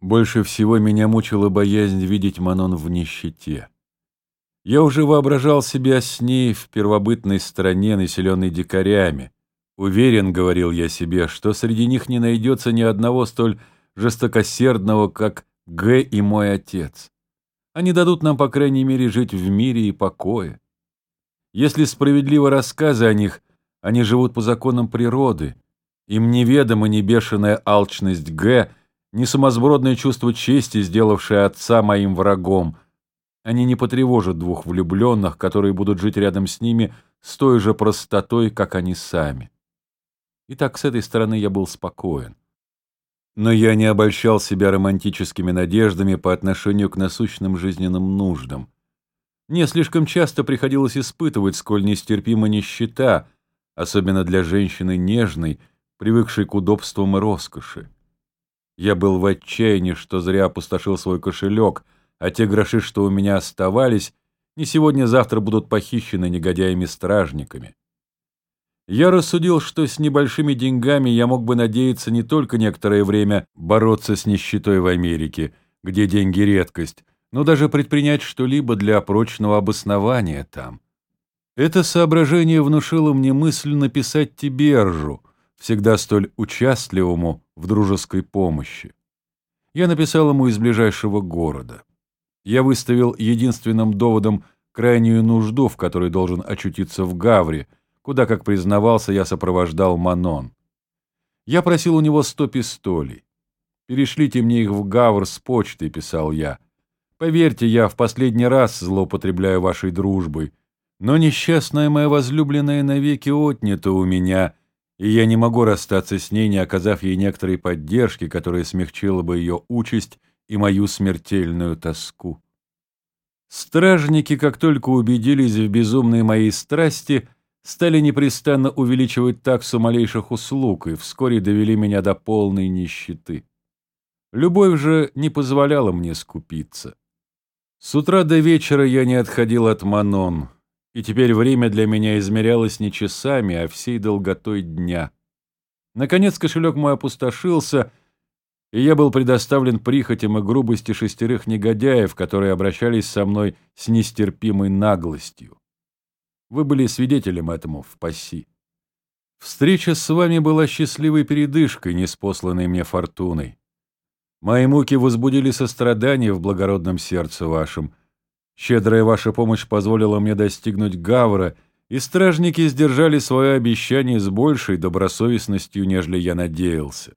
Больше всего меня мучила боязнь видеть Манон в нищете. Я уже воображал себя с ней в первобытной стране, населенной дикарями. Уверен, говорил я себе, что среди них не найдется ни одного столь жестокосердного, как Г и мой отец. Они дадут нам, по крайней мере, жить в мире и покое. Если справедливо рассказы о них, они живут по законам природы. Им неведома ни бешеная алчность Г, ни чувство чести, сделавшее отца моим врагом. Они не потревожат двух влюбленных, которые будут жить рядом с ними с той же простотой, как они сами. Итак, с этой стороны я был спокоен. Но я не обольщал себя романтическими надеждами по отношению к насущным жизненным нуждам. Мне слишком часто приходилось испытывать, сколь нестерпима нищета, особенно для женщины нежной, привыкшей к удобствам и роскоши. Я был в отчаянии, что зря опустошил свой кошелек, а те гроши, что у меня оставались, не сегодня-завтра будут похищены негодяями-стражниками. Я рассудил, что с небольшими деньгами я мог бы надеяться не только некоторое время бороться с нищетой в Америке, где деньги — редкость, но даже предпринять что-либо для прочного обоснования там. Это соображение внушило мне мысль написать тебе, Ржу, всегда столь участливому в дружеской помощи. Я написал ему из ближайшего города. Я выставил единственным доводом крайнюю нужду, в которой должен очутиться в Гавре — куда, как признавался, я сопровождал Манон. Я просил у него сто пистолей. «Перешлите мне их в Гавр с почтой», — писал я. «Поверьте, я в последний раз злоупотребляю вашей дружбой, но несчастная моя возлюбленная навеки отнята у меня, и я не могу расстаться с ней, не оказав ей некоторой поддержки, которая смягчила бы ее участь и мою смертельную тоску». Стражники, как только убедились в безумной моей страсти, — стали непрестанно увеличивать таксу малейших услуг и вскоре довели меня до полной нищеты. Любовь же не позволяла мне скупиться. С утра до вечера я не отходил от Манон, и теперь время для меня измерялось не часами, а всей долготой дня. Наконец кошелек мой опустошился, и я был предоставлен прихотям и грубости шестерых негодяев, которые обращались со мной с нестерпимой наглостью. Вы были свидетелем этому в Пасси. Встреча с вами была счастливой передышкой, неспосланной мне фортуной. Мои муки возбудили сострадание в благородном сердце вашем. Щедрая ваша помощь позволила мне достигнуть Гавра, и стражники сдержали свое обещание с большей добросовестностью, нежели я надеялся.